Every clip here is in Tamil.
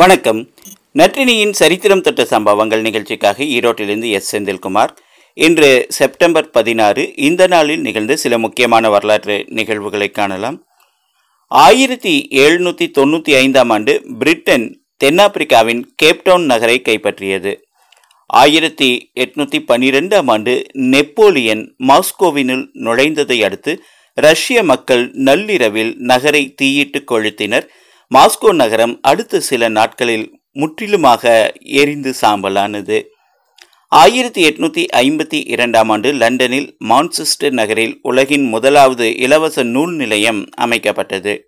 வணக்கம். நற்றினியின் சரித்திரம் தொட்ட சம்பவங்கள் நிகழ்ச்சிக்காக ஈரோட்டிலிருந்து எஸ். செந்தில்குமார். இன்று செப்டம்பர் பதினாறு இந்த நாளில் நிகழ்ந்த சில முக்கியமான வரலாற்று நிகழ்வுகளை காணலாம். ஆயிரத்தி எழுநூற்றி தொண்ணூற்றி ஐந்தாம் ஆண்டு பிரிட்டன் தென்னாப்பிரிக்காவின் கேப்டவுன் நகரை கைப்பற்றியது. ஆயிரத்தி எட்நூத்தி பன்னிரெண்டாம் ஆண்டு நெப்போலியன் மாஸ்கோவினுள் நுழைந்ததை அடுத்து ரஷ்ய மக்கள் நள்ளிரவில் நகரை தீயிட்டு கொளுத்தினர். மாஸ்கோ நகரம் அடுத்த சில நாட்களில் முற்றிலுமாக எரிந்து சாம்பலானது. ஆயிரத்தி எட்நூத்தி ஐம்பத்தி இரண்டாம் ஆண்டு லண்டனில் மான்செஸ்டர் நகரில் உலகின் முதலாவது இலவச நூல் நிலையம் அமைக்கப்பட்டது.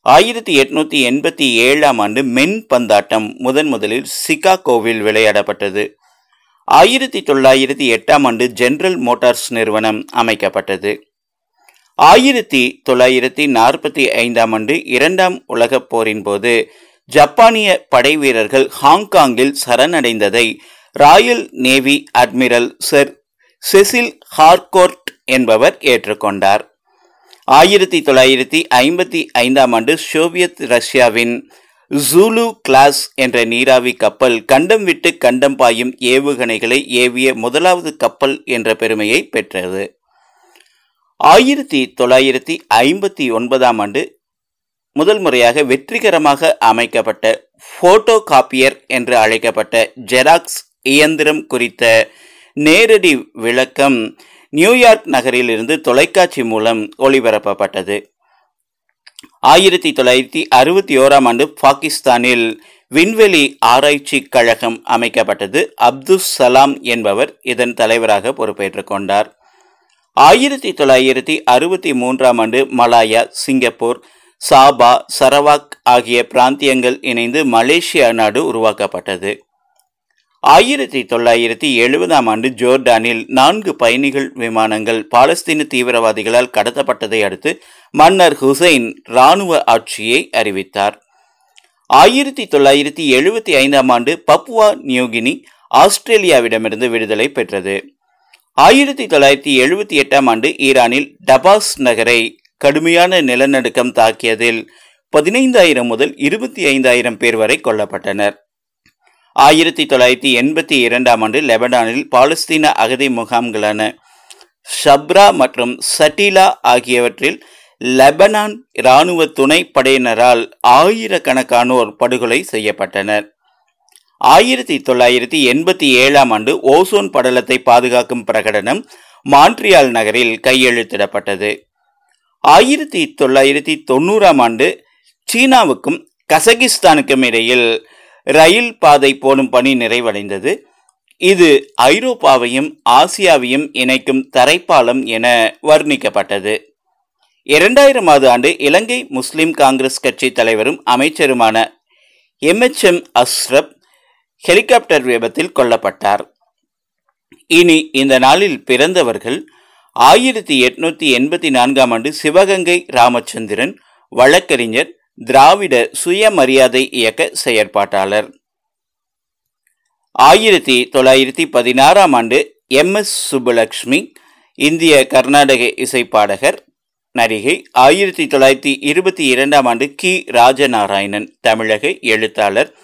ஆயிரத்தி எட்நூத்தி எண்பத்தி ஏழாம் ஆண்டு மென் பந்தாட்டம் முதன் முதலில் சிகாகோவில் விளையாடப்பட்டது. ஆயிரத்தி தொள்ளாயிரத்தி எட்டாம் ஆண்டு ஜெனரல் மோட்டார்ஸ் நிறுவனம் அமைக்கப்பட்டது. ஆயிரத்தி தொள்ளாயிரத்தி நாற்பத்தி ஐந்தாம் ஆண்டு இரண்டாம் உலகப் போரின் போது ஜப்பானிய படை வீரர்கள் ஹாங்காங்கில் சரணடைந்ததை royal navy admiral sir Cecil Harcourt என்பவர் ஏற்றுக்கொண்டார். ஆயிரத்தி தொள்ளாயிரத்தி ஐம்பத்தி ஐந்தாம் ஆண்டு சோவியத் ரஷ்யாவின் ஜூலு கிளாஸ் என்ற நீராவி கப்பல் கண்டம் விட்டு கண்டம் பாயும் ஏவுகணைகளை ஏவிய முதலாவது கப்பல் என்ற பெருமையை பெற்றது. ஆயிரத்தி தொள்ளாயிரத்தி ஐம்பத்தி ஒன்பதாம் ஆண்டு முதல் முறையாக வெற்றிகரமாக அமைக்கப்பட்ட போட்டோ காப்பியர் என்று அழைக்கப்பட்ட ஜெராக்ஸ் இயந்திரம் குறித்த நேரடி விளக்கம் நியூயார்க் நகரில் இருந்து தொலைக்காட்சி மூலம் ஒளிபரப்பப்பட்டது. ஆயிரத்தி தொள்ளாயிரத்தி அறுபத்தி ஓராம் ஆண்டு பாகிஸ்தானில் விண்வெளி ஆராய்ச்சி கழகம் அமைக்கப்பட்டது. அப்துல் சலாம் என்பவர் இதன் தலைவராக பொறுப்பேற்றுக் கொண்டார். ஆயிரத்தி தொள்ளாயிரத்தி அறுபத்தி மூன்றாம் ஆண்டு மலாயா சிங்கப்பூர் சாபா சரவாக் ஆகிய பிராந்தியங்கள் இணைந்து மலேசியா நாடு உருவாக்கப்பட்டது. ஆயிரத்தி தொள்ளாயிரத்தி எழுபதாம் ஆண்டு ஜோர்டானில் நான்கு பயணிகள் விமானங்கள் பாலஸ்தீன தீவிரவாதிகளால் கடத்தப்பட்டதை அடுத்து மன்னர் ஹுசைன் இராணுவ ஆட்சியை அறிவித்தார். ஆயிரத்தி தொள்ளாயிரத்தி எழுபத்தி ஐந்தாம் ஆண்டு பப்புவா நியூகினி ஆஸ்திரேலியாவிடமிருந்து விடுதலை பெற்றது. ஆயிரத்தி தொள்ளாயிரத்தி எழுபத்தி எட்டாம் ஆண்டு ஈரானில் டபாஸ் நகரை கடுமையான நிலநடுக்கம் தாக்கியதில் பதினைந்தாயிரம் முதல் இருபத்தி ஐந்தாயிரம் பேர் வரை கொல்லப்பட்டனர். ஆயிரத்தி தொள்ளாயிரத்தி எண்பத்தி இரண்டாம் ஆண்டு லெபனானில் பாலஸ்தீன அகதி முகாம்களான ஷப்ரா மற்றும் சட்டிலா ஆகியவற்றில் லெபனான் இராணுவ துணை படையினரால் ஆயிரக்கணக்கானோர் படுகொலை செய்யப்பட்டனர். ஆயிரத்தி தொள்ளாயிரத்தி எண்பத்தி ஏழாம் ஆண்டு ஓசோன் படலத்தை பாதுகாக்கும் பிரகடனம் மான்ட்ரியால் நகரில் கையெழுத்திடப்பட்டது. ஆயிரத்தி தொள்ளாயிரத்தி தொண்ணூறாம் ஆண்டு சீனாவுக்கும் கசகிஸ்தானுக்கும் இடையில் ரயில் பாதை போடும் பணி நிறைவடைந்தது. இது ஐரோப்பாவையும் ஆசியாவையும் இணைக்கும் தரைப்பாலம் என வர்ணிக்கப்பட்டது. இரண்டாயிரமாவது ஆண்டு இலங்கை முஸ்லிம் காங்கிரஸ் கட்சி தலைவரும் அமைச்சருமான எம்எச்எம் அஸ்ரப் ஹெலிகாப்டர் விபத்தில் கொல்லப்பட்டார். இனி இந்த நாளில் பிறந்தவர்கள் ஆயிரத்தி எட்நூத்தி எண்பத்தி நான்காம் ஆண்டு சிவகங்கை ராமச்சந்திரன் வழக்கறிஞர் திராவிட சுயமரியாதை இயக்க செயற்பாட்டாளர். ஆயிரத்தி தொள்ளாயிரத்தி பதினாறாம் ஆண்டு எம். எஸ். சுப்புலக்ஷ்மி இந்திய கர்நாடக இசைப்பாடகர் நடிகை ஆயிரத்தி தொள்ளாயிரத்தி இருபத்தி இரண்டாம் ஆண்டு கி. ராஜநாராயணன் தமிழக எழுத்தாளர்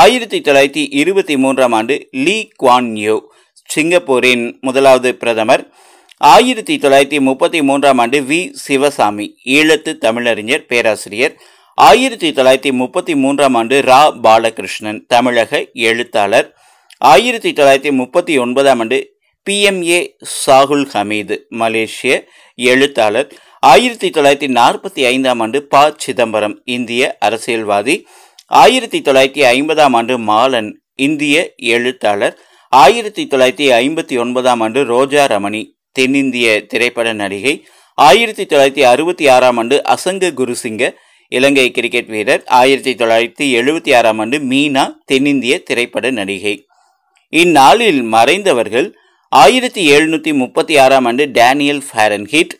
ஆயிரத்தி தொள்ளாயிரத்தி இருபத்தி மூன்றாம் ஆண்டு லீ குவான் யோ சிங்கப்பூரின் முதலாவது பிரதமர். ஆயிரத்தி தொள்ளாயிரத்தி முப்பத்தி மூன்றாம் ஆண்டு வி. சிவசாமி ஈழத்து தமிழறிஞர் பேராசிரியர். ஆயிரத்தி தொள்ளாயிரத்தி முப்பத்தி மூன்றாம் ஆண்டு ரா. பாலகிருஷ்ணன் தமிழக எழுத்தாளர். ஆயிரத்தி தொள்ளாயிரத்தி முப்பத்தி ஒன்பதாம் ஆண்டு பிஎம்ஏ சாகுல் ஹமீது மலேசிய எழுத்தாளர். ஆயிரத்தி தொள்ளாயிரத்தி நாற்பத்தி ஐந்தாம் ஆண்டு ப. சிதம்பரம் இந்திய அரசியல்வாதி. ஆயிரத்தி தொள்ளாயிரத்தி ஐம்பதாம் ஆண்டு மாலன் இந்திய எழுத்தாளர் ஆயிரத்தி தொள்ளாயிரத்தி ஐம்பத்தி ஒன்பதாம் ஆண்டு ரோஜா ரமணி தென்னிந்திய திரைப்பட நடிகை ஆயிரத்தி தொள்ளாயிரத்தி அறுபத்தி ஆறாம் ஆண்டு அசங்க குருசிங்க இலங்கை கிரிக்கெட் வீரர் ஆயிரத்தி தொள்ளாயிரத்தி எழுபத்தி ஆறாம் ஆண்டு மீனா தென்னிந்திய திரைப்பட நடிகை. இந்நாளில் மறைந்தவர்கள் ஆயிரத்தி எழுநூற்றி முப்பத்தி ஆறாம் ஆண்டு டேனியல் ஃபேரன்ஹிட்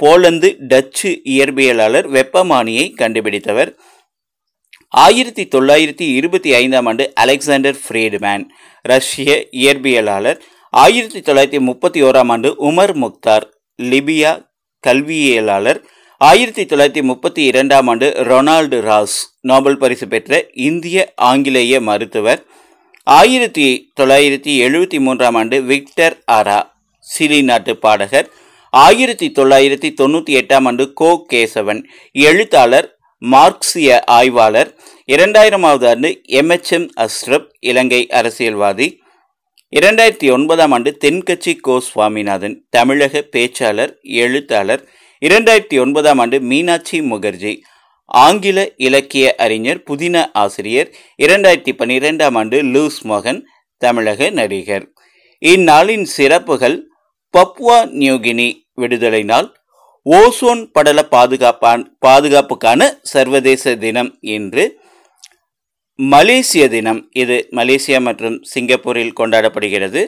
போலந்து டச்சு இயற்பியலாளர் வெப்பமானியை கண்டுபிடித்தவர். ஆயிரத்தி தொள்ளாயிரத்தி இருபத்தி ஐந்தாம் ஆண்டு அலெக்சாண்டர் ஃப்ரீட்மேன் ரஷ்ய இயற்பியலாளர். ஆயிரத்தி தொள்ளாயிரத்தி முப்பத்தி ஓராம் ஆண்டு உமர் முக்தார் லிபியா கல்வியியலாளர். ஆயிரத்தி தொள்ளாயிரத்தி முப்பத்தி இரண்டாம் ஆண்டு ரொனால்டு ராஸ் நோபல் பரிசு பெற்ற இந்திய ஆங்கிலேய மருத்துவர். ஆயிரத்தி தொள்ளாயிரத்தி எழுபத்தி மூன்றாம் ஆண்டு விக்டர் ஆரா சிலி நாட்டு பாடகர். ஆயிரத்தி தொள்ளாயிரத்தி தொண்ணூற்றி எட்டாம் ஆண்டு கோ கேசவன் எழுத்தாளர். மார்க்சிய ஆய்வாளர் இரண்டாயிரமாவது ஆண்டு எம்எச்எம் அஸ்ரப் இலங்கை அரசியல்வாதி. இரண்டாயிரத்தி ஒன்பதாம் ஆண்டு தென்கட்சி கோ சுவாமிநாதன் தமிழக பேச்சாளர் எழுத்தாளர். இரண்டாயிரத்தி ஒன்பதாம் ஆண்டு மீனாட்சி முகர்ஜி ஆங்கில இலக்கிய அறிஞர் புதின ஆசிரியர். இரண்டாயிரத்தி பன்னிரெண்டாம் ஆண்டு லூஸ் மோகன் தமிழக நடிகர். இந்நாளின் சிறப்புகள் பப்வா நியூகினி விடுதலை நாள் ஓசோன் படல பாதுகாப்பான் பாதுகாப்புக்கான சர்வதேச தினம் என்று மலேசிய தினம். இது மலேசியா மற்றும் சிங்கப்பூரில் கொண்டாடப்படுகிறது.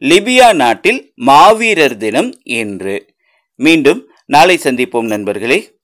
லிபியா நாட்டில் மாவீரர் தினம் என்று மீண்டும் நாளை சந்திப்போம் நண்பர்களே.